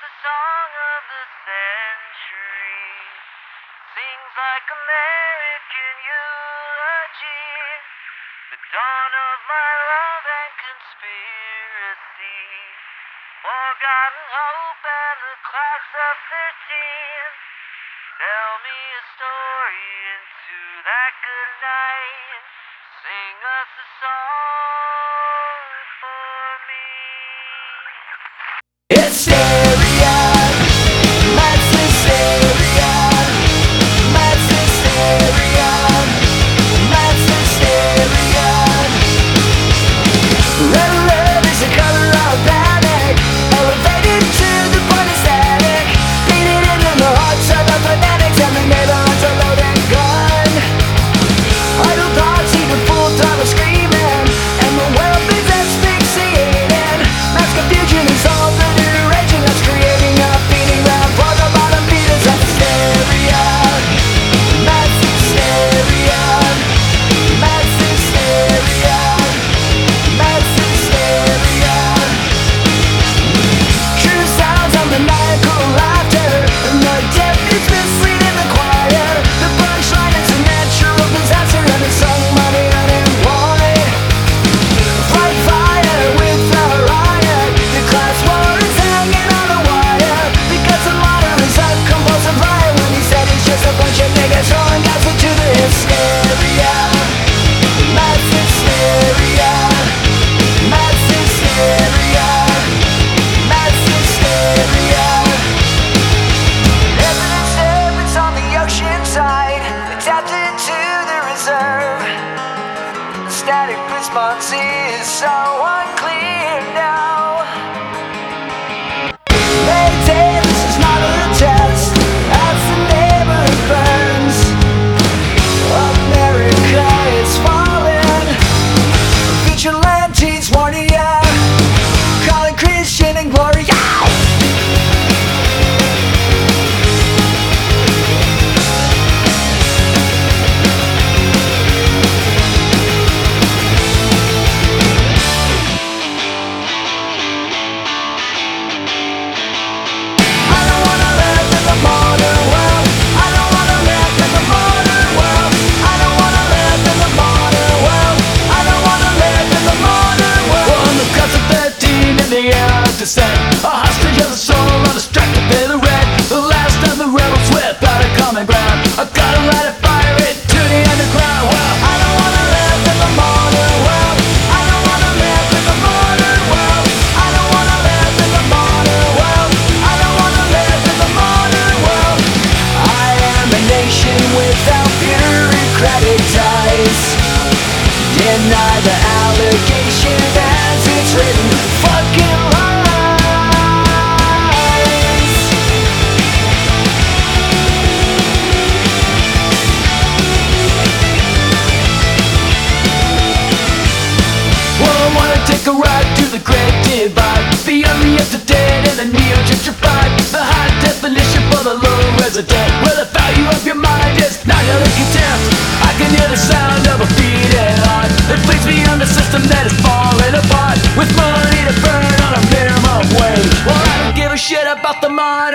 the song of the century. Sings like American eulogy. The dawn of my love and conspiracy. Forgotten hope and the class of 13. Tell me a story into that good night. Sing us a song for me. It's so cassette A hostage of the soul, on the strike the rent The last of the rebels without a common ground. I gotta light a fire into the underground. Well, I don't wanna live in the modern world. I don't wanna live in the modern world. I don't wanna live in the modern world. I don't wanna live in the modern world. I am a nation without bureaucratic ties Deny the allegation Come on